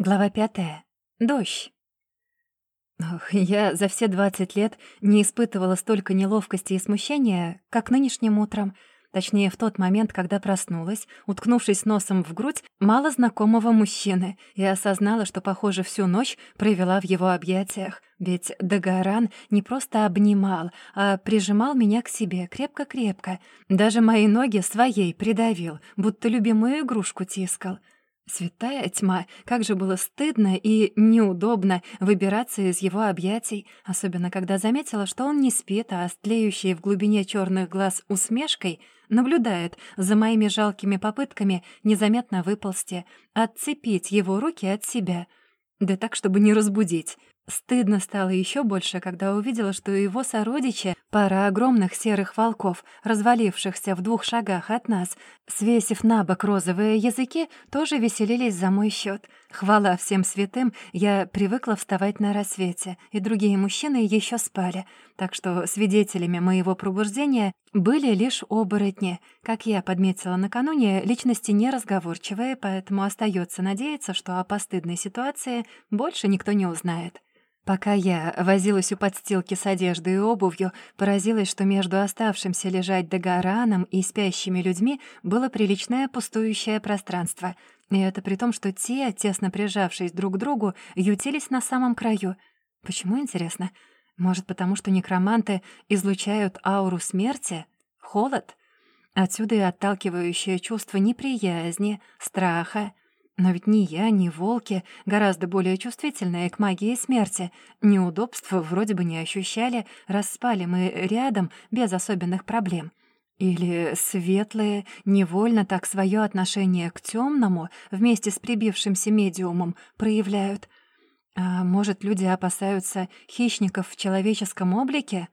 Глава пятая. Дождь. Ох, я за все 20 лет не испытывала столько неловкости и смущения, как нынешним утром. Точнее, в тот момент, когда проснулась, уткнувшись носом в грудь мало знакомого мужчины, и осознала, что, похоже, всю ночь провела в его объятиях. Ведь Дагаран не просто обнимал, а прижимал меня к себе крепко-крепко. Даже мои ноги своей придавил, будто любимую игрушку тискал. Святая тьма, как же было стыдно и неудобно выбираться из его объятий, особенно когда заметила, что он не спит, а стлеющий в глубине черных глаз усмешкой наблюдает за моими жалкими попытками незаметно выползти, отцепить его руки от себя. Да так, чтобы не разбудить. Стыдно стало еще больше, когда увидела, что его сородичи, пара огромных серых волков, развалившихся в двух шагах от нас, свесив на бок розовые языки, тоже веселились за мой счет. Хвала всем святым, я привыкла вставать на рассвете, и другие мужчины еще спали, так что свидетелями моего пробуждения были лишь оборотни. Как я подметила накануне, личности неразговорчивые, поэтому остается надеяться, что о постыдной ситуации больше никто не узнает. Пока я возилась у подстилки с одеждой и обувью, поразилась, что между оставшимся лежать Дагораном и спящими людьми было приличное пустующее пространство. И это при том, что те, тесно прижавшись друг к другу, ютились на самом краю. Почему, интересно? Может, потому что некроманты излучают ауру смерти? Холод? Отсюда и отталкивающее чувство неприязни, страха, но ведь ни я, ни волки гораздо более чувствительные к магии смерти. Неудобства вроде бы не ощущали, распали мы рядом без особенных проблем. Или светлые невольно так свое отношение к темному вместе с прибившимся медиумом проявляют. А может, люди опасаются хищников в человеческом облике?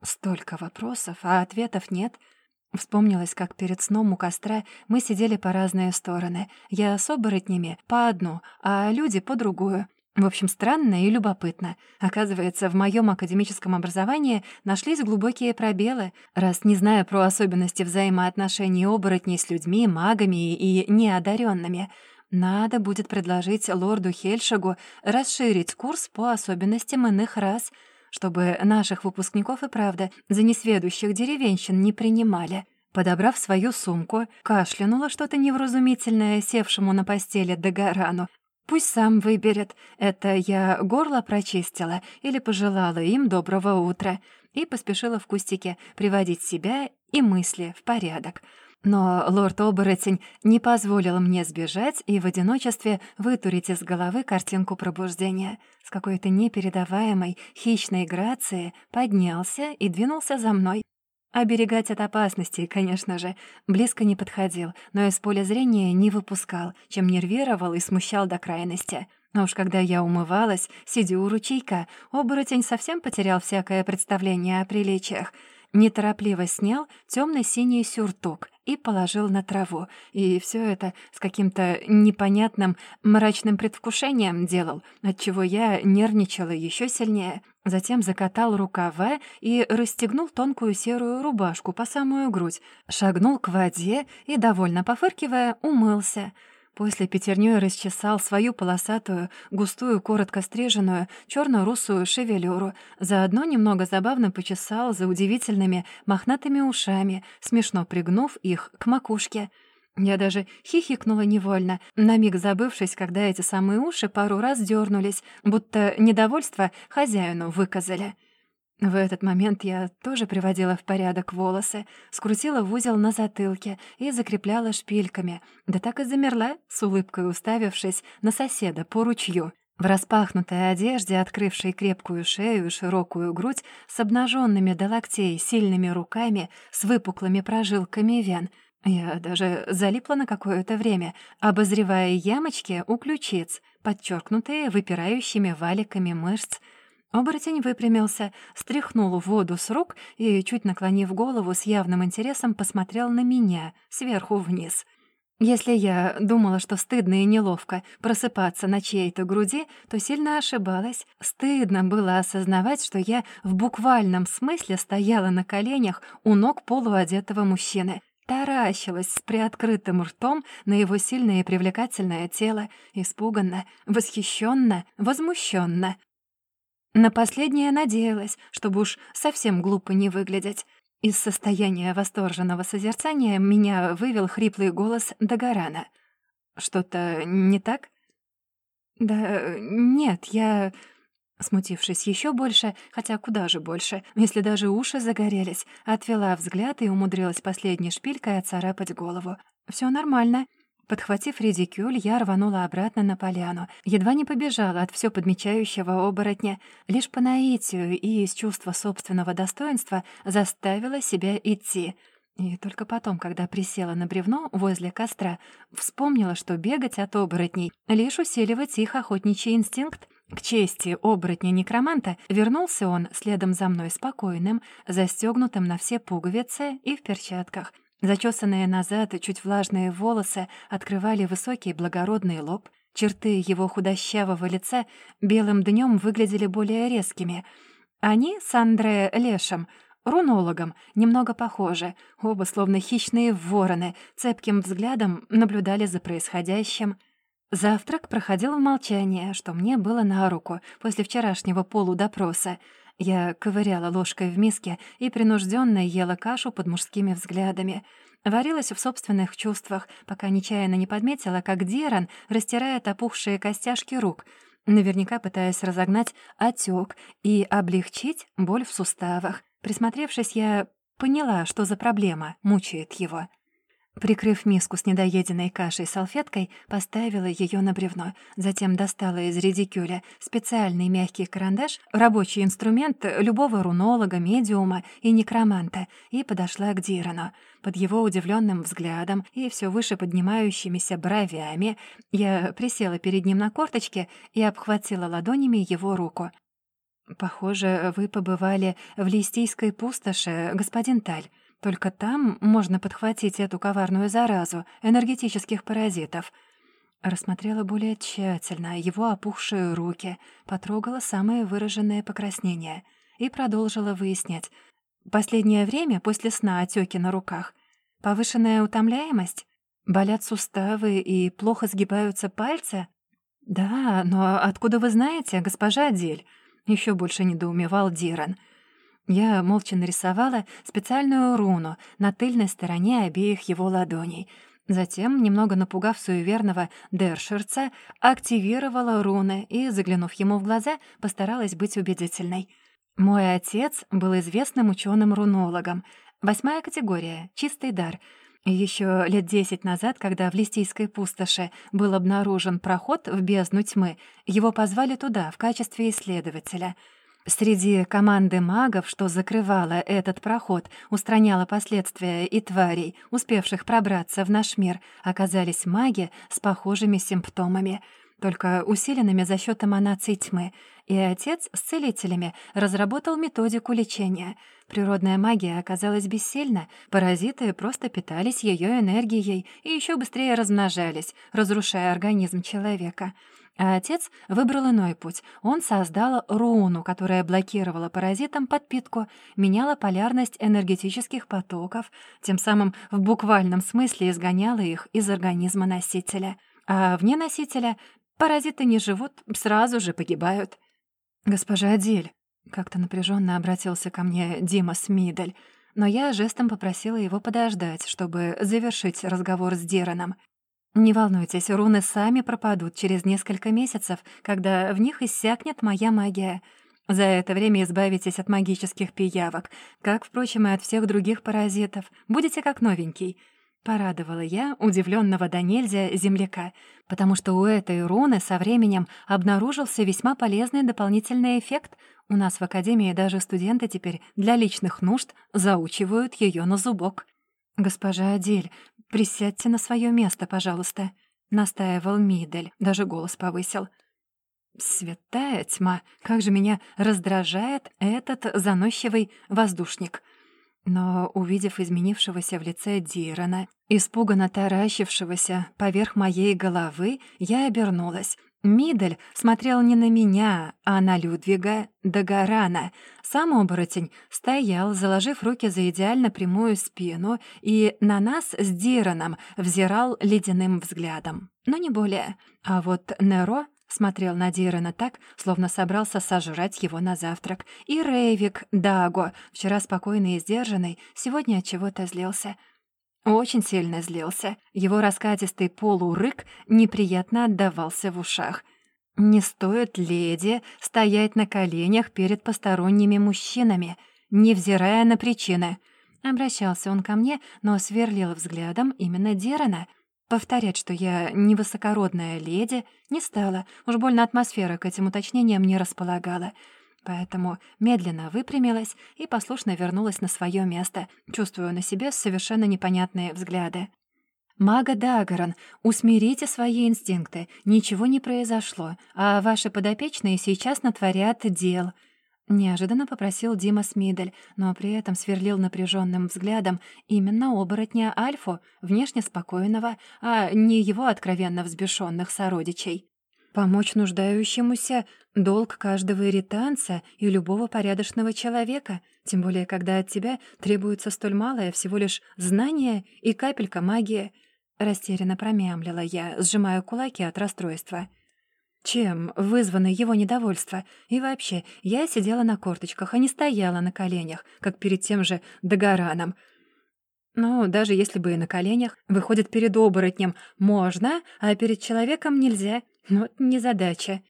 Столько вопросов, а ответов нет — Вспомнилось, как перед сном у костра мы сидели по разные стороны. Я с оборотнями по одну, а люди по другую. В общем, странно и любопытно. Оказывается, в моем академическом образовании нашлись глубокие пробелы, раз не зная про особенности взаимоотношений оборотней с людьми, магами и неодаренными. Надо будет предложить лорду Хельшагу расширить курс по особенностям иных рас — чтобы наших выпускников и правда за несведущих деревенщин не принимали. Подобрав свою сумку, кашлянула что-то невразумительное севшему на постели Дагорану. Пусть сам выберет, это я горло прочистила или пожелала им доброго утра, и поспешила в кустике приводить себя и мысли в порядок — но лорд-оборотень не позволил мне сбежать и в одиночестве вытурить из головы картинку пробуждения. С какой-то непередаваемой хищной грацией поднялся и двинулся за мной. Оберегать от опасности, конечно же, близко не подходил, но из поля зрения не выпускал, чем нервировал и смущал до крайности. Но уж когда я умывалась, сидя у ручейка, оборотень совсем потерял всякое представление о приличиях — неторопливо снял темно-синий сюртук и положил на траву. И все это с каким-то непонятным мрачным предвкушением делал, отчего я нервничала еще сильнее. Затем закатал рукава и расстегнул тонкую серую рубашку по самую грудь, шагнул к воде и, довольно пофыркивая, умылся — После пятернёй расчесал свою полосатую, густую, коротко стриженную, черно-русую шевелюру, заодно немного забавно почесал за удивительными мохнатыми ушами, смешно пригнув их к макушке. Я даже хихикнула невольно, на миг забывшись, когда эти самые уши пару раз дернулись, будто недовольство хозяину выказали. В этот момент я тоже приводила в порядок волосы, скрутила в узел на затылке и закрепляла шпильками, да так и замерла, с улыбкой уставившись на соседа по ручью. В распахнутой одежде, открывшей крепкую шею и широкую грудь, с обнаженными до локтей сильными руками, с выпуклыми прожилками вен, я даже залипла на какое-то время, обозревая ямочки у ключиц, подчеркнутые выпирающими валиками мышц, Оборотень выпрямился, стряхнул воду с рук и, чуть наклонив голову, с явным интересом посмотрел на меня, сверху вниз. Если я думала, что стыдно и неловко просыпаться на чьей-то груди, то сильно ошибалась. Стыдно было осознавать, что я в буквальном смысле стояла на коленях у ног полуодетого мужчины. таращилась с приоткрытым ртом на его сильное и привлекательное тело, испуганно, восхищенно, возмущенно. На последнее надеялась, чтобы уж совсем глупо не выглядеть. Из состояния восторженного созерцания меня вывел хриплый голос Дагорана. «Что-то не так?» «Да нет, я...» Смутившись еще больше, хотя куда же больше, если даже уши загорелись, отвела взгляд и умудрилась последней шпилькой отцарапать голову. Все нормально». Подхватив редикюль, я рванула обратно на поляну. Едва не побежала от все подмечающего оборотня. Лишь по наитию и из чувства собственного достоинства заставила себя идти. И только потом, когда присела на бревно возле костра, вспомнила, что бегать от оборотней — лишь усиливать их охотничий инстинкт. К чести оборотня-некроманта вернулся он следом за мной спокойным, застегнутым на все пуговицы и в перчатках. Зачесанные назад чуть влажные волосы открывали высокий благородный лоб. Черты его худощавого лица белым днем выглядели более резкими. Они с Андре Лешем — рунологом, немного похожи. Оба, словно хищные вороны, цепким взглядом наблюдали за происходящим. Завтрак проходил в молчании, что мне было на руку после вчерашнего полудопроса. Я ковыряла ложкой в миске и принужденно ела кашу под мужскими взглядами. Варилась в собственных чувствах, пока нечаянно не подметила, как Диран растирает опухшие костяшки рук, наверняка пытаясь разогнать отек и облегчить боль в суставах. Присмотревшись, я поняла, что за проблема мучает его. Прикрыв миску с недоеденной кашей салфеткой, поставила ее на бревно. Затем достала из редикюля специальный мягкий карандаш, рабочий инструмент любого рунолога, медиума и некроманта, и подошла к Дирану. Под его удивленным взглядом и все выше поднимающимися бровями я присела перед ним на корточке и обхватила ладонями его руку. «Похоже, вы побывали в Листийской пустоши, господин Таль». Только там можно подхватить эту коварную заразу энергетических паразитов. Рассмотрела более тщательно его опухшие руки, потрогала самые выраженные покраснения и продолжила выяснять. Последнее время после сна отеки на руках. Повышенная утомляемость? Болят суставы и плохо сгибаются пальцы? Да, но откуда вы знаете, госпожа Дель? Еще больше недоумевал Диран — я молча нарисовала специальную руну на тыльной стороне обеих его ладоней. Затем, немного напугав суеверного Дершерца, активировала руны и, заглянув ему в глаза, постаралась быть убедительной. Мой отец был известным ученым рунологом Восьмая категория — чистый дар. Еще лет десять назад, когда в Листийской пустоши был обнаружен проход в бездну тьмы, его позвали туда в качестве исследователя — Среди команды магов, что закрывала этот проход, устраняла последствия и тварей, успевших пробраться в наш мир, оказались маги с похожими симптомами, только усиленными за счет эманаций тьмы. И отец с целителями разработал методику лечения. Природная магия оказалась бессильна, паразиты просто питались ее энергией и еще быстрее размножались, разрушая организм человека — а отец выбрал иной путь. Он создал руну, которая блокировала паразитам подпитку, меняла полярность энергетических потоков, тем самым в буквальном смысле изгоняла их из организма носителя. А вне носителя паразиты не живут, сразу же погибают. «Госпожа Адель», — как-то напряженно обратился ко мне Дима Смидель, но я жестом попросила его подождать, чтобы завершить разговор с Дераном. «Не волнуйтесь, руны сами пропадут через несколько месяцев, когда в них иссякнет моя магия. За это время избавитесь от магических пиявок, как, впрочем, и от всех других паразитов. Будете как новенький». Порадовала я удивленного до нельзя земляка, потому что у этой руны со временем обнаружился весьма полезный дополнительный эффект. У нас в Академии даже студенты теперь для личных нужд заучивают ее на зубок. «Госпожа Адель, присядьте на свое место, пожалуйста», — настаивал Мидель, даже голос повысил. «Святая тьма, как же меня раздражает этот заносчивый воздушник!» Но, увидев изменившегося в лице Дирана, испуганно таращившегося поверх моей головы, я обернулась. Мидель смотрел не на меня, а на Людвига Дагорана. Сам оборотень стоял, заложив руки за идеально прямую спину, и на нас с Дираном взирал ледяным взглядом. Но не более. А вот Неро смотрел на Дирана так, словно собрался сожрать его на завтрак. И Рейвик Даго, вчера спокойный и сдержанный, сегодня от чего-то злился — очень сильно злился. Его раскатистый полурык неприятно отдавался в ушах. Не стоит леди стоять на коленях перед посторонними мужчинами, невзирая на причины. Обращался он ко мне, но сверлил взглядом именно Дерана. Повторять, что я невысокородная леди, не стала. Уж больно атмосфера к этим уточнениям не располагала — Поэтому медленно выпрямилась и послушно вернулась на свое место, чувствуя на себе совершенно непонятные взгляды. «Мага Дагорон, усмирите свои инстинкты. Ничего не произошло, а ваши подопечные сейчас натворят дел». Неожиданно попросил Дима Смидель, но при этом сверлил напряженным взглядом именно оборотня Альфу, внешне спокойного, а не его откровенно взбешенных сородичей. Помочь нуждающемуся — долг каждого иританца и любого порядочного человека, тем более когда от тебя требуется столь малое всего лишь знание и капелька магии. Растерянно промямлила я, сжимая кулаки от расстройства. Чем вызвано его недовольство? И вообще, я сидела на корточках, а не стояла на коленях, как перед тем же Дагораном — ну, даже если бы и на коленях, выходит, перед оборотнем можно, а перед человеком нельзя. Вот незадача.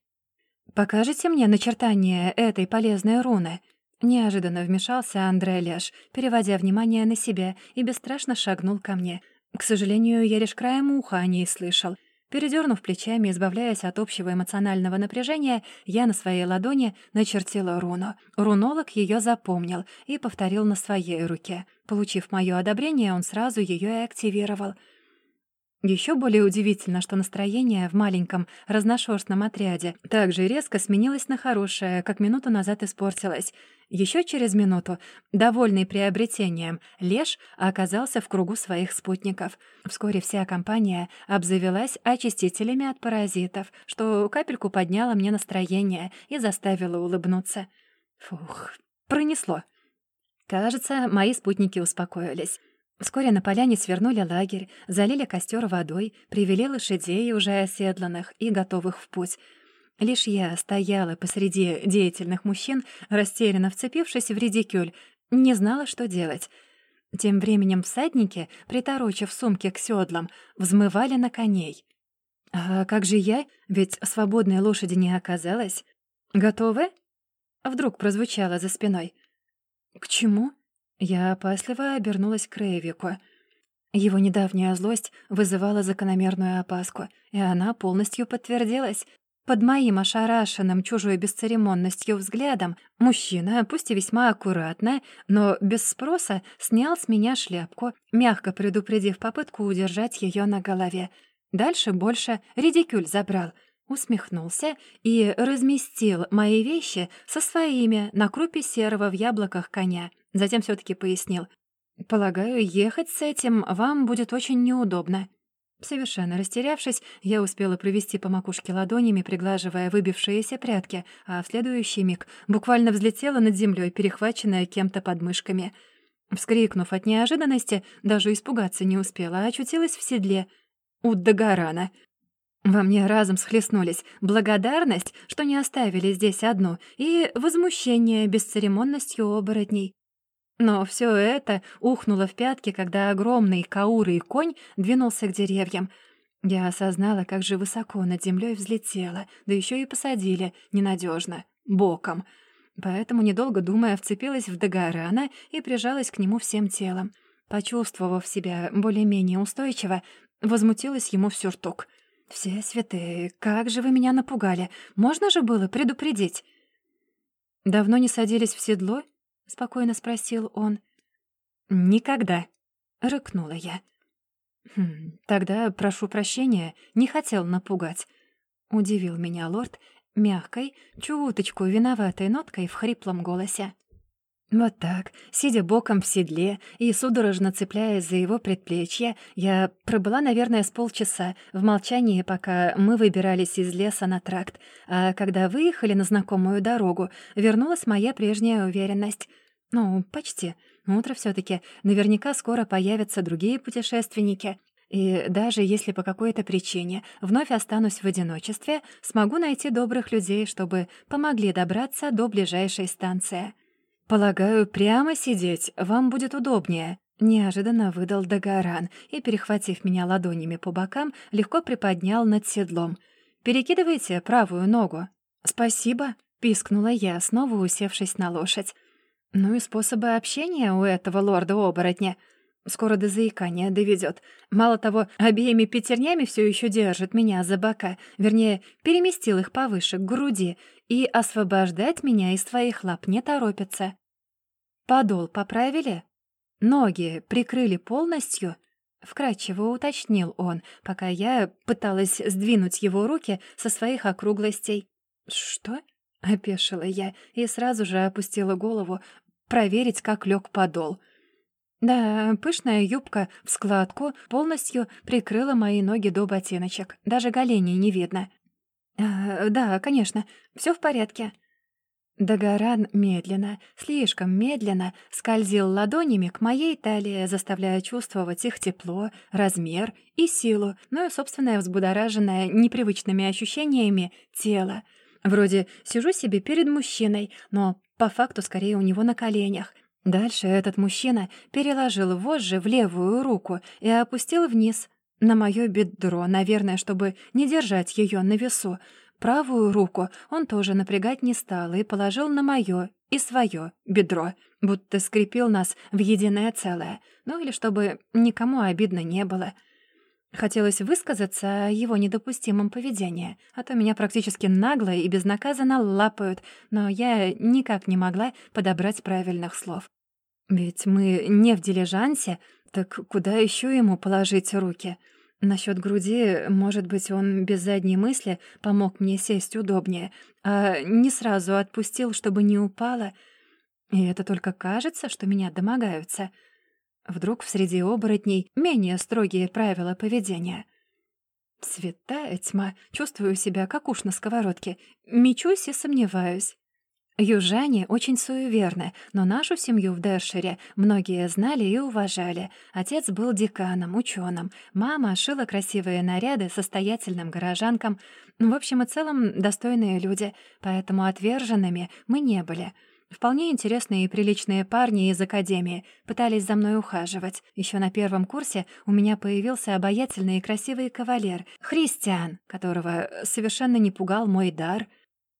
«Покажете мне начертание этой полезной руны?» Неожиданно вмешался Андре Леш, переводя внимание на себя, и бесстрашно шагнул ко мне. К сожалению, я лишь краем уха о ней слышал. Передернув плечами, избавляясь от общего эмоционального напряжения, я на своей ладони начертила руну. Рунолог ее запомнил и повторил на своей руке. Получив мое одобрение, он сразу ее и активировал — еще более удивительно, что настроение в маленьком разношерстном отряде также резко сменилось на хорошее, как минуту назад испортилось. Еще через минуту, довольный приобретением, Леш оказался в кругу своих спутников. Вскоре вся компания обзавелась очистителями от паразитов, что капельку подняло мне настроение и заставило улыбнуться. Фух, пронесло. Кажется, мои спутники успокоились. Вскоре на поляне свернули лагерь, залили костер водой, привели лошадей, уже оседланных и готовых в путь. Лишь я стояла посреди деятельных мужчин, растерянно вцепившись в редикюль, не знала, что делать. Тем временем всадники, приторочив сумки к седлам, взмывали на коней. «А как же я? Ведь свободной лошади не оказалось. Готовы?» Вдруг прозвучало за спиной. «К чему?» Я опасливо обернулась к Рейвику. Его недавняя злость вызывала закономерную опаску, и она полностью подтвердилась. Под моим ошарашенным чужой бесцеремонностью взглядом мужчина, пусть и весьма аккуратно, но без спроса, снял с меня шляпку, мягко предупредив попытку удержать ее на голове. Дальше больше редикюль забрал — усмехнулся и разместил мои вещи со своими на крупе серого в яблоках коня. Затем все таки пояснил. «Полагаю, ехать с этим вам будет очень неудобно». Совершенно растерявшись, я успела провести по макушке ладонями, приглаживая выбившиеся прятки, а в следующий миг буквально взлетела над землей, перехваченная кем-то подмышками. Вскрикнув от неожиданности, даже испугаться не успела, а очутилась в седле. У Дагорана. Во мне разом схлестнулись благодарность, что не оставили здесь одну, и возмущение бесцеремонностью оборотней. Но все это ухнуло в пятки, когда огромный каурый конь двинулся к деревьям. Я осознала, как же высоко над землей взлетела, да еще и посадили, ненадежно, боком. Поэтому, недолго думая, вцепилась в Дагорана и прижалась к нему всем телом. Почувствовав себя более-менее устойчиво, возмутилась ему в сюртук. «Все святые, как же вы меня напугали! Можно же было предупредить?» «Давно не садились в седло?» — спокойно спросил он. «Никогда», — рыкнула я. «Хм, «Тогда прошу прощения, не хотел напугать», — удивил меня лорд мягкой, чуточку виноватой ноткой в хриплом голосе. Вот так, сидя боком в седле и судорожно цепляясь за его предплечье, я пробыла, наверное, с полчаса в молчании, пока мы выбирались из леса на тракт, а когда выехали на знакомую дорогу, вернулась моя прежняя уверенность. Ну, почти. Утро все таки Наверняка скоро появятся другие путешественники. И даже если по какой-то причине вновь останусь в одиночестве, смогу найти добрых людей, чтобы помогли добраться до ближайшей станции. «Полагаю, прямо сидеть вам будет удобнее», — неожиданно выдал Дагаран и, перехватив меня ладонями по бокам, легко приподнял над седлом. «Перекидывайте правую ногу». «Спасибо», — пискнула я, снова усевшись на лошадь. «Ну и способы общения у этого лорда-оборотня. Скоро до заикания доведет. Мало того, обеими пятернями все еще держит меня за бока, вернее, переместил их повыше, к груди, и освобождать меня из своих лап не торопится. Подол поправили? Ноги прикрыли полностью? Вкратчиво уточнил он, пока я пыталась сдвинуть его руки со своих округлостей. «Что?» — опешила я и сразу же опустила голову, проверить, как лег подол. Да, пышная юбка в складку полностью прикрыла мои ноги до ботиночек. Даже голеней не видно. «А, «Да, конечно, все в порядке». Дагоран медленно, слишком медленно скользил ладонями к моей талии, заставляя чувствовать их тепло, размер и силу, ну и собственное взбудораженное непривычными ощущениями тело. Вроде сижу себе перед мужчиной, но по факту скорее у него на коленях. Дальше этот мужчина переложил вожжи в левую руку и опустил вниз, на моё бедро, наверное, чтобы не держать её на весу. Правую руку он тоже напрягать не стал и положил на моё и своё бедро, будто скрепил нас в единое целое. Ну или чтобы никому обидно не было. Хотелось высказаться о его недопустимом поведении, а то меня практически нагло и безнаказанно лапают, но я никак не могла подобрать правильных слов. Ведь мы не в дилижансе, так куда еще ему положить руки? Насчет груди, может быть, он без задней мысли помог мне сесть удобнее, а не сразу отпустил, чтобы не упала. И это только кажется, что меня домогаются. Вдруг в среди оборотней менее строгие правила поведения. Святая тьма, чувствую себя как уж на сковородке, мечусь и сомневаюсь. Южане очень суеверны, но нашу семью в Дершире многие знали и уважали. Отец был деканом, ученым, мама шила красивые наряды состоятельным горожанкам. В общем и целом, достойные люди, поэтому отверженными мы не были. Вполне интересные и приличные парни из академии пытались за мной ухаживать. Еще на первом курсе у меня появился обаятельный и красивый кавалер, христиан, которого совершенно не пугал мой дар —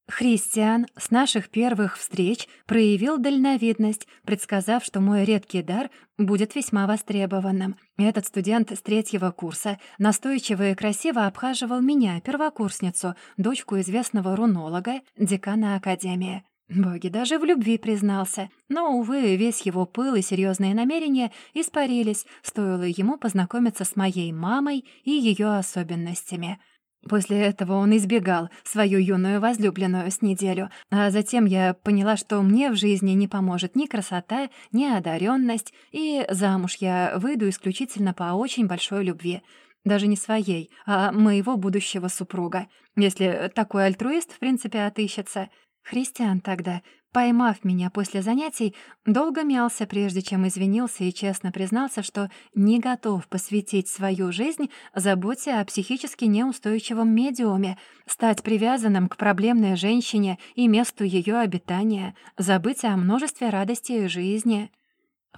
Христиан с наших первых встреч проявил дальновидность, предсказав, что мой редкий дар будет весьма востребованным. Этот студент с третьего курса настойчиво и красиво обхаживал меня, первокурсницу, дочку известного рунолога, декана Академии. Боги даже в любви признался. Но, увы, весь его пыл и серьезные намерения испарились, стоило ему познакомиться с моей мамой и ее особенностями — После этого он избегал свою юную возлюбленную с неделю, а затем я поняла, что мне в жизни не поможет ни красота, ни одаренность, и замуж я выйду исключительно по очень большой любви. Даже не своей, а моего будущего супруга. Если такой альтруист, в принципе, отыщется. Христиан тогда Поймав меня после занятий, долго мялся, прежде чем извинился и честно признался, что не готов посвятить свою жизнь заботе о психически неустойчивом медиуме, стать привязанным к проблемной женщине и месту ее обитания, забыть о множестве радостей жизни.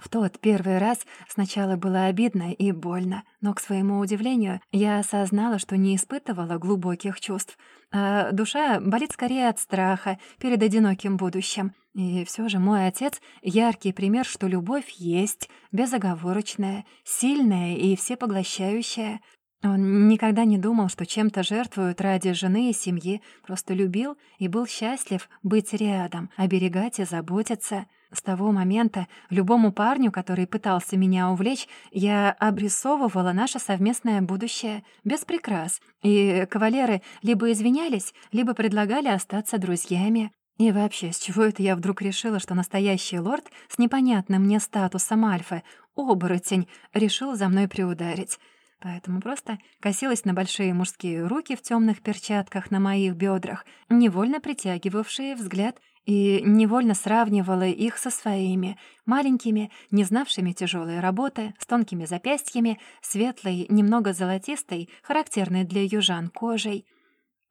В тот первый раз сначала было обидно и больно, но, к своему удивлению, я осознала, что не испытывала глубоких чувств, а душа болит скорее от страха перед одиноким будущим. И все же мой отец — яркий пример, что любовь есть, безоговорочная, сильная и всепоглощающая. Он никогда не думал, что чем-то жертвуют ради жены и семьи, просто любил и был счастлив быть рядом, оберегать и заботиться — с того момента любому парню, который пытался меня увлечь, я обрисовывала наше совместное будущее без прикрас, и кавалеры либо извинялись, либо предлагали остаться друзьями. И вообще, с чего это я вдруг решила, что настоящий лорд с непонятным мне статусом альфа, оборотень, решил за мной приударить? Поэтому просто косилась на большие мужские руки в темных перчатках на моих бедрах, невольно притягивавшие взгляд, и невольно сравнивала их со своими, маленькими, не знавшими тяжелой работы, с тонкими запястьями, светлой, немного золотистой, характерной для южан кожей —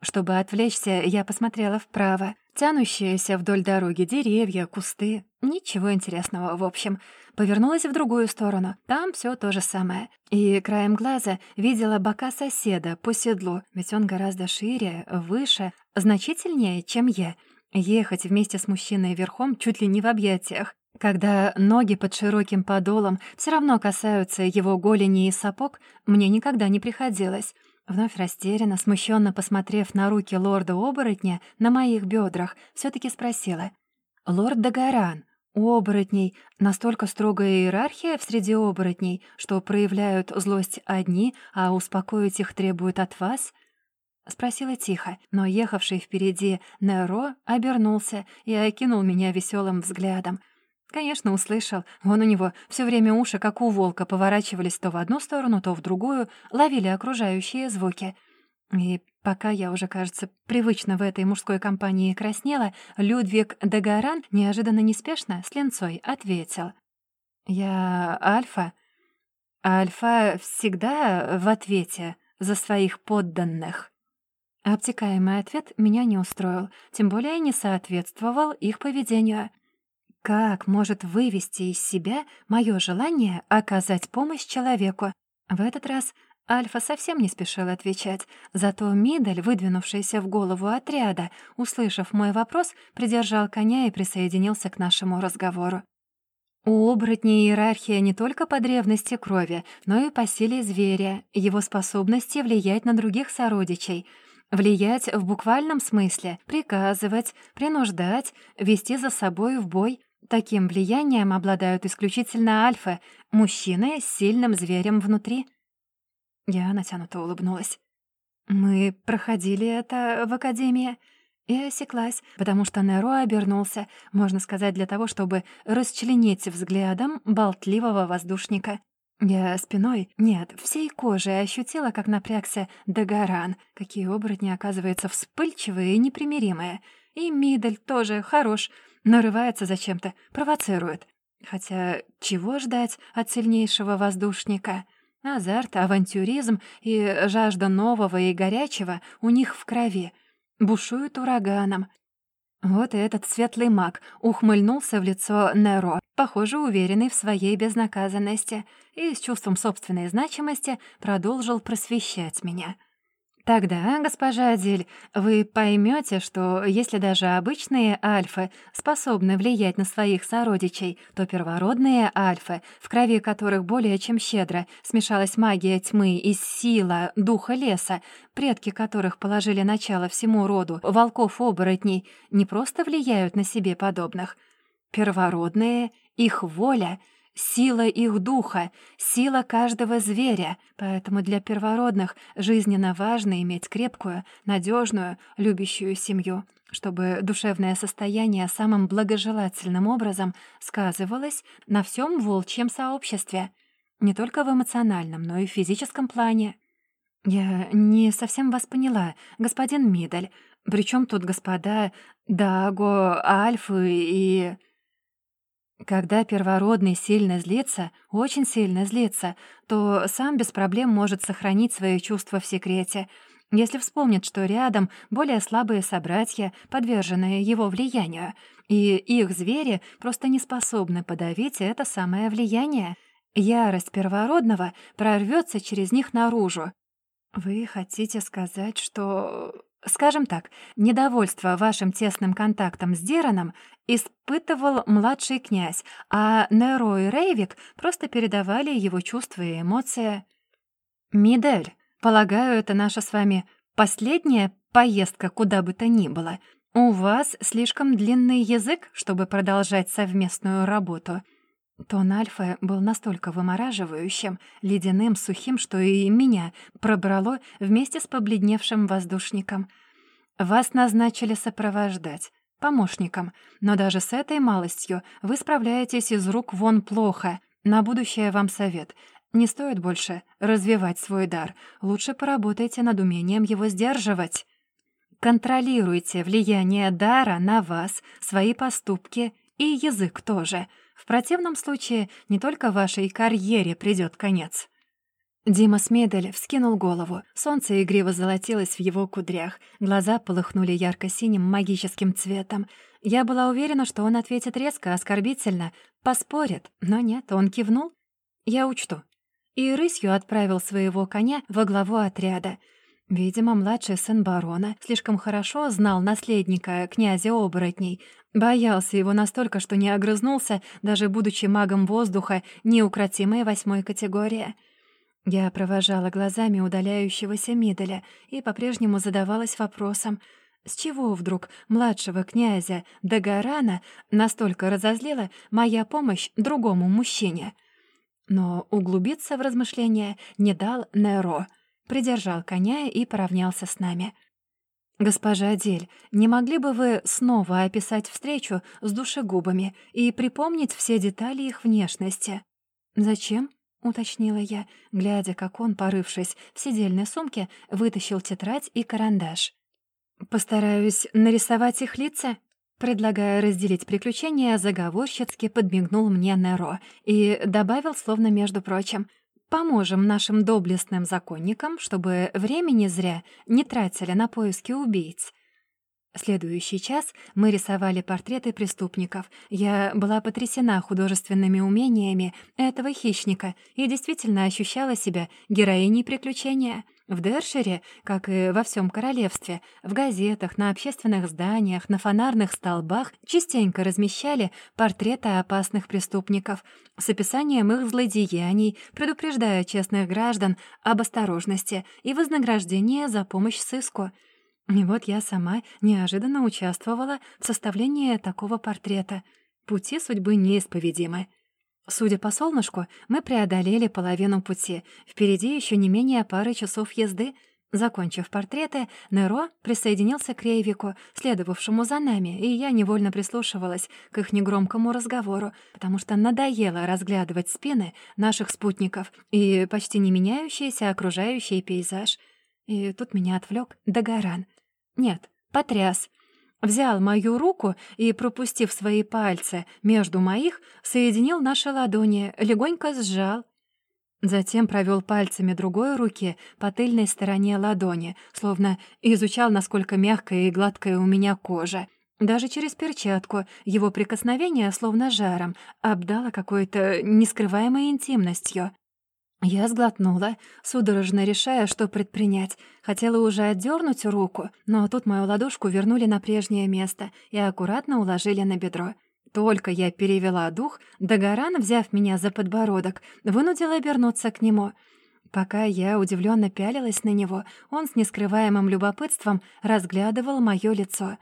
чтобы отвлечься, я посмотрела вправо. Тянущиеся вдоль дороги деревья, кусты. Ничего интересного, в общем. Повернулась в другую сторону. Там все то же самое. И краем глаза видела бока соседа по седлу, ведь он гораздо шире, выше, значительнее, чем я. Ехать вместе с мужчиной верхом чуть ли не в объятиях. Когда ноги под широким подолом все равно касаются его голени и сапог, мне никогда не приходилось. Вновь растерянно, смущенно посмотрев на руки лорда-оборотня на моих бедрах, все таки спросила. «Лорд Дагаран, у оборотней настолько строгая иерархия в среди оборотней, что проявляют злость одни, а успокоить их требуют от вас?» Спросила тихо, но ехавший впереди Неро обернулся и окинул меня веселым взглядом. Конечно, услышал. Вон у него все время уши, как у волка, поворачивались то в одну сторону, то в другую, ловили окружающие звуки. И пока я уже, кажется, привычно в этой мужской компании краснела, Людвиг Дагаран неожиданно неспешно с ленцой ответил. «Я Альфа. Альфа всегда в ответе за своих подданных». Обтекаемый ответ меня не устроил, тем более не соответствовал их поведению. Как может вывести из себя мое желание оказать помощь человеку? В этот раз Альфа совсем не спешил отвечать, зато Мидель, выдвинувшийся в голову отряда, услышав мой вопрос, придержал коня и присоединился к нашему разговору. У оборотней иерархия не только по древности крови, но и по силе зверя, его способности влиять на других сородичей — Влиять в буквальном смысле, приказывать, принуждать, вести за собой в бой. Таким влиянием обладают исключительно альфа, мужчины с сильным зверем внутри. Я натянуто улыбнулась. Мы проходили это в академии. И осеклась, потому что Неро обернулся, можно сказать, для того, чтобы расчленить взглядом болтливого воздушника. Я спиной, нет, всей кожей ощутила, как напрягся Дагоран. Какие оборотни, оказывается, вспыльчивые и непримиримые. И Мидель тоже хорош — нарывается зачем-то, провоцирует. Хотя чего ждать от сильнейшего воздушника? Азарт, авантюризм и жажда нового и горячего у них в крови. Бушуют ураганом. Вот и этот светлый маг ухмыльнулся в лицо Неро, похоже, уверенный в своей безнаказанности, и с чувством собственной значимости продолжил просвещать меня — Тогда, госпожа Адель, вы поймете, что если даже обычные альфы способны влиять на своих сородичей, то первородные альфы, в крови которых более чем щедро смешалась магия тьмы и сила духа леса, предки которых положили начало всему роду волков-оборотней, не просто влияют на себе подобных. Первородные, их воля — сила их духа, сила каждого зверя, поэтому для первородных жизненно важно иметь крепкую, надежную, любящую семью, чтобы душевное состояние самым благожелательным образом сказывалось на всем волчьем сообществе, не только в эмоциональном, но и в физическом плане. «Я не совсем вас поняла, господин Мидель. Причем тут господа Даго, Альфы и...» Когда первородный сильно злится, очень сильно злится, то сам без проблем может сохранить свои чувства в секрете, если вспомнит, что рядом более слабые собратья, подверженные его влиянию, и их звери просто не способны подавить это самое влияние. Ярость первородного прорвется через них наружу. «Вы хотите сказать, что...» Скажем так, недовольство вашим тесным контактом с Дираном испытывал младший князь, а Неро и Рейвик просто передавали его чувства и эмоции. «Мидель, полагаю, это наша с вами последняя поездка куда бы то ни было. У вас слишком длинный язык, чтобы продолжать совместную работу». Тон Альфа был настолько вымораживающим, ледяным, сухим, что и меня пробрало вместе с побледневшим воздушником. «Вас назначили сопровождать. помощником. Но даже с этой малостью вы справляетесь из рук вон плохо. На будущее вам совет. Не стоит больше развивать свой дар. Лучше поработайте над умением его сдерживать. Контролируйте влияние дара на вас, свои поступки и язык тоже. В противном случае не только вашей карьере придёт конец. Дима Смедель вскинул голову. Солнце игриво золотилось в его кудрях. Глаза полыхнули ярко-синим магическим цветом. Я была уверена, что он ответит резко, оскорбительно, поспорит. Но нет, он кивнул. Я учту. И рысью отправил своего коня во главу отряда. Видимо, младший сын барона слишком хорошо знал наследника князя оборотней, боялся его настолько, что не огрызнулся, даже будучи магом воздуха неукротимой восьмой категории — я провожала глазами удаляющегося Миделя и по-прежнему задавалась вопросом, с чего вдруг младшего князя Дагарана настолько разозлила моя помощь другому мужчине? Но углубиться в размышления не дал Неро, придержал коня и поравнялся с нами. «Госпожа Адель, не могли бы вы снова описать встречу с душегубами и припомнить все детали их внешности?» «Зачем?» — уточнила я, глядя, как он, порывшись в сидельной сумке, вытащил тетрадь и карандаш. «Постараюсь нарисовать их лица?» Предлагая разделить приключения, заговорщицки подмигнул мне Неро и добавил, словно между прочим, «Поможем нашим доблестным законникам, чтобы времени зря не тратили на поиски убийц». Следующий час мы рисовали портреты преступников. Я была потрясена художественными умениями этого хищника и действительно ощущала себя героиней приключения. В Дершере, как и во всем королевстве, в газетах, на общественных зданиях, на фонарных столбах частенько размещали портреты опасных преступников с описанием их злодеяний, предупреждая честных граждан об осторожности и вознаграждении за помощь сыску — и вот я сама неожиданно участвовала в составлении такого портрета. Пути судьбы неисповедимы. Судя по солнышку, мы преодолели половину пути. Впереди еще не менее пары часов езды. Закончив портреты, Неро присоединился к Рейвику, следовавшему за нами, и я невольно прислушивалась к их негромкому разговору, потому что надоело разглядывать спины наших спутников и почти не меняющийся окружающий пейзаж. И тут меня отвлек Дагоран — нет, потряс. Взял мою руку и, пропустив свои пальцы между моих, соединил наши ладони, легонько сжал. Затем провел пальцами другой руки по тыльной стороне ладони, словно изучал, насколько мягкая и гладкая у меня кожа. Даже через перчатку его прикосновение, словно жаром, обдало какой-то нескрываемой интимностью. Я сглотнула, судорожно решая, что предпринять. Хотела уже отдернуть руку, но тут мою ладошку вернули на прежнее место и аккуратно уложили на бедро. Только я перевела дух, Дагоран, взяв меня за подбородок, вынудил обернуться к нему. Пока я удивленно пялилась на него, он с нескрываемым любопытством разглядывал мое лицо.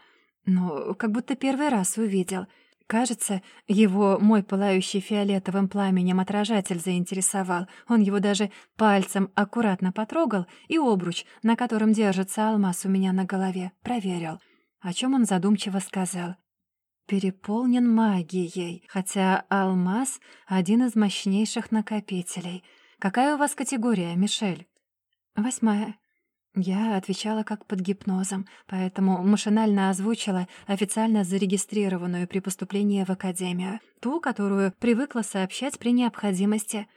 Ну, как будто первый раз увидел — Кажется, его мой пылающий фиолетовым пламенем отражатель заинтересовал. Он его даже пальцем аккуратно потрогал и обруч, на котором держится алмаз у меня на голове, проверил. О чем он задумчиво сказал. Переполнен магией, хотя алмаз — один из мощнейших накопителей. Какая у вас категория, Мишель? Восьмая. Я отвечала как под гипнозом, поэтому машинально озвучила официально зарегистрированную при поступлении в академию, ту, которую привыкла сообщать при необходимости.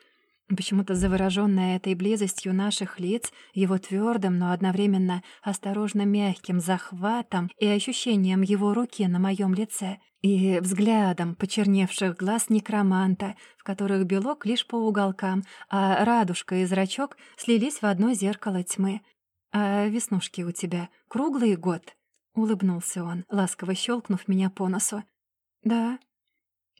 Почему-то заворожённая этой близостью наших лиц, его твёрдым, но одновременно осторожно мягким захватом и ощущением его руки на моём лице, и взглядом почерневших глаз некроманта, в которых белок лишь по уголкам, а радужка и зрачок слились в одно зеркало тьмы — «А веснушки у тебя круглый год?» — улыбнулся он, ласково щелкнув меня по носу. «Да».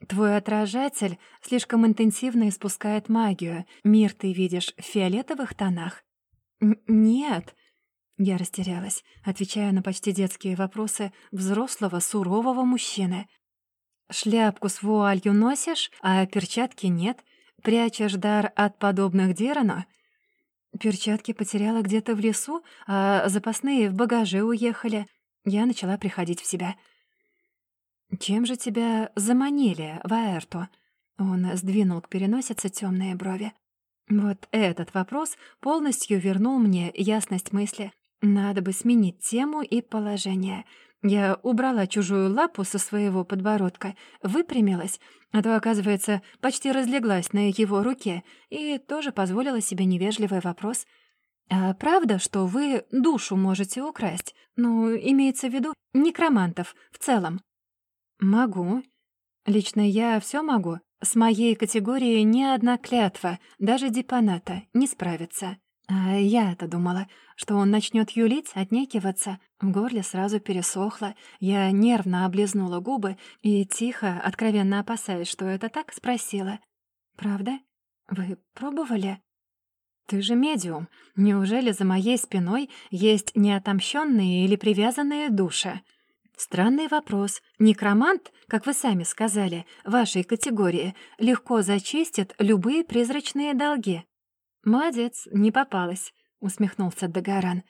«Твой отражатель слишком интенсивно испускает магию. Мир ты видишь в фиолетовых тонах?» «Нет». Я растерялась, отвечая на почти детские вопросы взрослого сурового мужчины. «Шляпку с вуалью носишь, а перчатки нет? Прячешь дар от подобных Дирану?» Перчатки потеряла где-то в лесу, а запасные в багаже уехали. Я начала приходить в себя. «Чем же тебя заманили в Аэрту?» Он сдвинул к переносице темные брови. Вот этот вопрос полностью вернул мне ясность мысли. Надо бы сменить тему и положение. Я убрала чужую лапу со своего подбородка, выпрямилась, а то, оказывается, почти разлеглась на его руке и тоже позволила себе невежливый вопрос. «А правда, что вы душу можете украсть? Ну, имеется в виду некромантов в целом?» «Могу. Лично я все могу. С моей категорией ни одна клятва, даже депоната, не справится. А я-то думала, что он начнет юлить, отнекиваться. В горле сразу пересохло. Я нервно облизнула губы и тихо, откровенно опасаясь, что это так, спросила. «Правда? Вы пробовали?» «Ты же медиум. Неужели за моей спиной есть неотомщенные или привязанные души?» Странный вопрос. Некромант, как вы сами сказали, вашей категории, легко зачистит любые призрачные долги. Молодец, не попалась, усмехнулся Дагоран.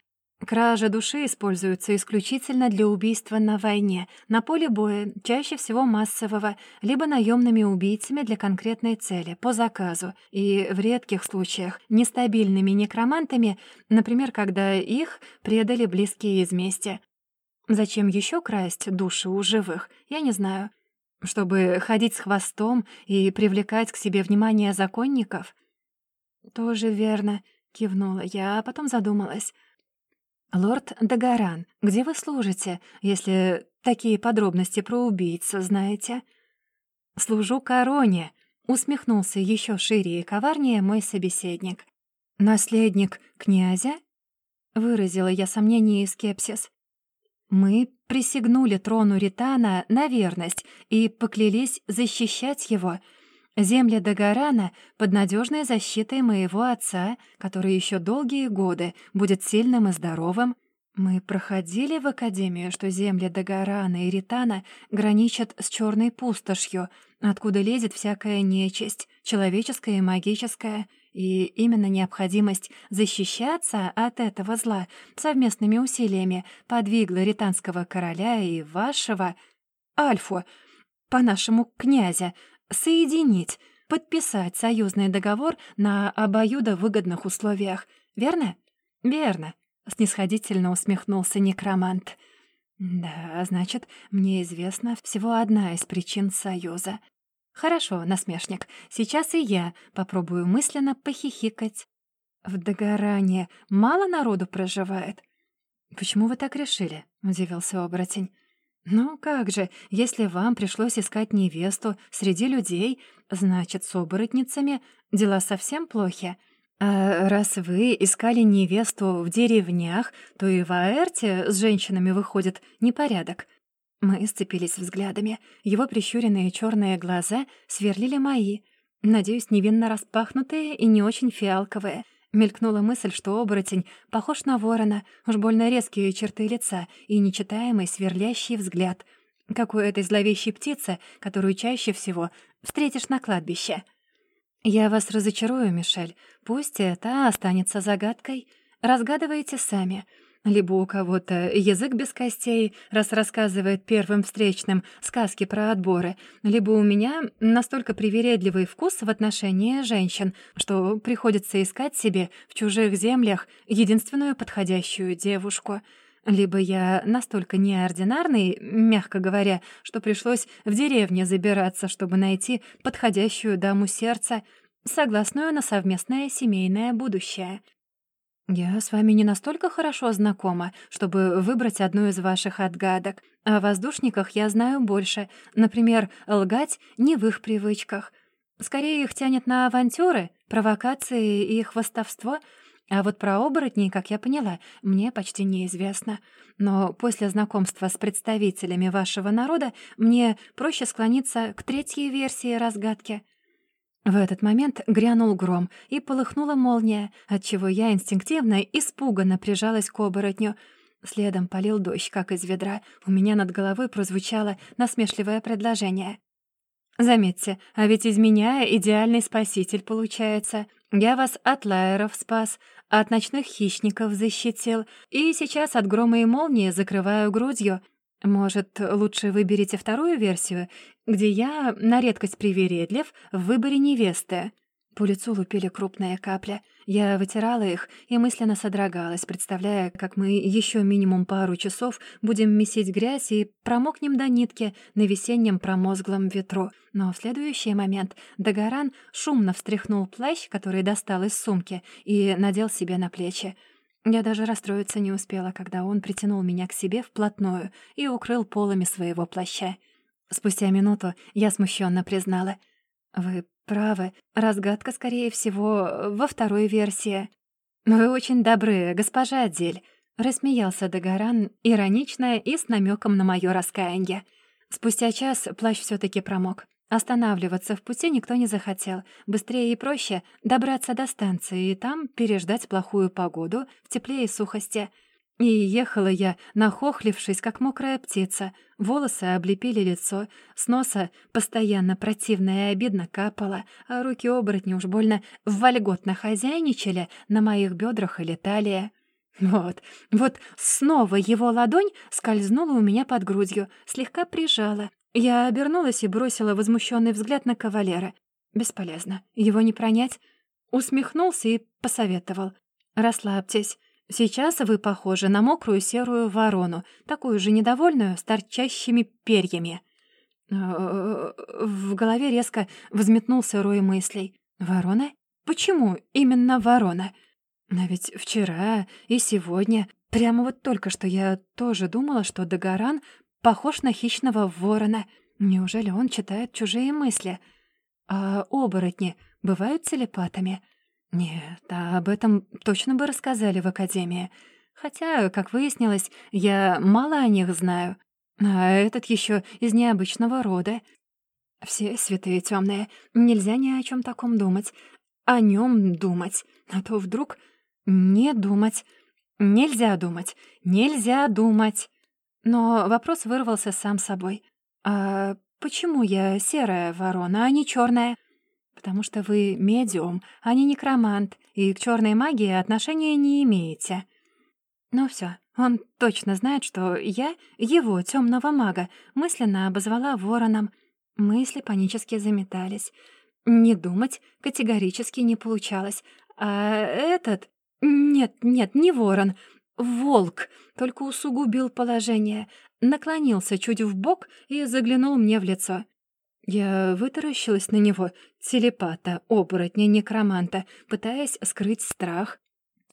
Кража души используется исключительно для убийства на войне, на поле боя, чаще всего массового, либо наемными убийцами для конкретной цели, по заказу, и в редких случаях нестабильными некромантами, например, когда их предали близкие из мести. Зачем еще красть души у живых, я не знаю. Чтобы ходить с хвостом и привлекать к себе внимание законников? Тоже верно, кивнула я, а потом задумалась. «Лорд Дагаран, где вы служите, если такие подробности про убийцу знаете?» «Служу короне», — усмехнулся еще шире и коварнее мой собеседник. «Наследник князя?» — выразила я сомнение и скепсис. Мы присягнули трону Ритана на верность и поклялись защищать его. Земли Дагарана под надежной защитой моего отца, который еще долгие годы будет сильным и здоровым. Мы проходили в Академию, что земли Дагарана и Ритана граничат с черной пустошью, откуда лезет всякая нечисть, человеческая и магическая — и именно необходимость защищаться от этого зла совместными усилиями подвигла ританского короля и вашего, Альфу, по-нашему князя, соединить, подписать союзный договор на обоюдовыгодных условиях. Верно? Верно, снисходительно усмехнулся некромант. Да, значит, мне известна всего одна из причин союза — «Хорошо, насмешник, сейчас и я попробую мысленно похихикать. В Дагоране мало народу проживает?» «Почему вы так решили?» — удивился оборотень. «Ну как же, если вам пришлось искать невесту среди людей, значит, с оборотницами дела совсем плохи. А раз вы искали невесту в деревнях, то и в Аэрте с женщинами выходит непорядок. Мы сцепились взглядами. Его прищуренные черные глаза сверлили мои. Надеюсь, невинно распахнутые и не очень фиалковые. Мелькнула мысль, что оборотень похож на ворона, уж больно резкие черты лица и нечитаемый сверлящий взгляд, как у этой зловещей птицы, которую чаще всего встретишь на кладбище. «Я вас разочарую, Мишель. Пусть это останется загадкой. Разгадывайте сами. Либо у кого-то язык без костей, раз рассказывает первым встречным сказки про отборы, либо у меня настолько привередливый вкус в отношении женщин, что приходится искать себе в чужих землях единственную подходящую девушку. Либо я настолько неординарный, мягко говоря, что пришлось в деревне забираться, чтобы найти подходящую даму сердца, согласную на совместное семейное будущее. «Я с вами не настолько хорошо знакома, чтобы выбрать одну из ваших отгадок. О воздушниках я знаю больше. Например, лгать не в их привычках. Скорее их тянет на авантюры, провокации и хвостовство. А вот про оборотней, как я поняла, мне почти неизвестно. Но после знакомства с представителями вашего народа мне проще склониться к третьей версии разгадки». В этот момент грянул гром и полыхнула молния, отчего я инстинктивно испуганно прижалась к оборотню. Следом полил дождь, как из ведра. У меня над головой прозвучало насмешливое предложение. «Заметьте, а ведь из меня идеальный спаситель получается. Я вас от лайеров спас, от ночных хищников защитил, и сейчас от грома и молнии закрываю грудью. Может, лучше выберите вторую версию, где я на редкость привередлив в выборе невесты?» По лицу лупили крупные капли. Я вытирала их и мысленно содрогалась, представляя, как мы еще минимум пару часов будем месить грязь и промокнем до нитки на весеннем промозглом ветру. Но в следующий момент Дагоран шумно встряхнул плащ, который достал из сумки, и надел себе на плечи. Я даже расстроиться не успела, когда он притянул меня к себе вплотную и укрыл полами своего плаща. Спустя минуту я смущенно признала. «Вы правы, разгадка, скорее всего, во второй версии». «Вы очень добры, госпожа Адель», — рассмеялся Дагоран, иронично и с намеком на моё раскаяние. Спустя час плащ все таки промок. Останавливаться в пути никто не захотел. Быстрее и проще добраться до станции и там переждать плохую погоду в тепле и сухости. И ехала я, нахохлившись, как мокрая птица. Волосы облепили лицо, с носа постоянно противно и обидно капало, а руки оборотни уж больно вольготно хозяйничали на моих бедрах или талии. Вот, вот снова его ладонь скользнула у меня под грудью, слегка прижала, я обернулась и бросила возмущенный взгляд на кавалера. Бесполезно. Его не пронять. Усмехнулся и посоветовал. «Расслабьтесь. Сейчас вы похожи на мокрую серую ворону, такую же недовольную, с торчащими перьями». В голове резко взметнулся рой мыслей. «Ворона? Почему именно ворона? Но ведь вчера и сегодня, прямо вот только что я тоже думала, что Дагоран Похож на хищного ворона. Неужели он читает чужие мысли? А оборотни бывают телепатами? Нет, а об этом точно бы рассказали в Академии. Хотя, как выяснилось, я мало о них знаю. А этот еще из необычного рода. Все святые темные. Нельзя ни о чем таком думать. О нем думать. А то вдруг не думать. Нельзя думать. Нельзя думать. Но вопрос вырвался сам собой. «А почему я серая ворона, а не черная? «Потому что вы медиум, а не некромант, и к черной магии отношения не имеете». «Ну все, он точно знает, что я его темного мага мысленно обозвала вороном. Мысли панически заметались. Не думать категорически не получалось. А этот... Нет, нет, не ворон. Волк только усугубил положение, наклонился чуть бок и заглянул мне в лицо. Я вытаращилась на него, телепата, оборотня, некроманта, пытаясь скрыть страх.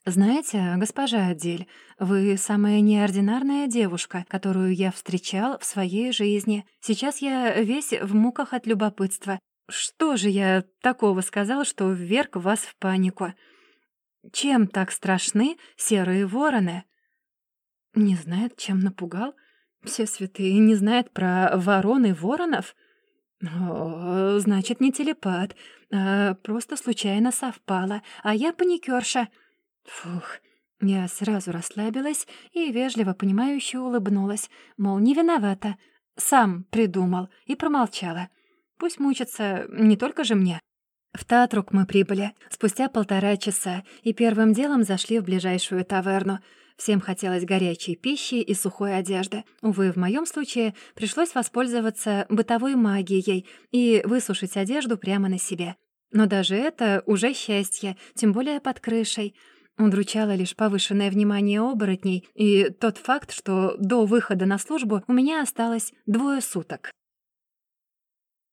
«Знаете, госпожа Адель, вы самая неординарная девушка, которую я встречал в своей жизни. Сейчас я весь в муках от любопытства. Что же я такого сказал, что вверг вас в панику?» Чем так страшны серые вороны? Не знает, чем напугал? Все святые не знают про ворон и воронов? О, значит, не телепат, а просто случайно совпало, а я паникерша. Фух, я сразу расслабилась и вежливо понимающе улыбнулась, мол, не виновата, сам придумал, и промолчала. Пусть мучится не только же мне. В Татрук мы прибыли спустя полтора часа и первым делом зашли в ближайшую таверну. Всем хотелось горячей пищи и сухой одежды. Увы, в моем случае пришлось воспользоваться бытовой магией и высушить одежду прямо на себе. Но даже это уже счастье, тем более под крышей. Удручало лишь повышенное внимание оборотней и тот факт, что до выхода на службу у меня осталось двое суток.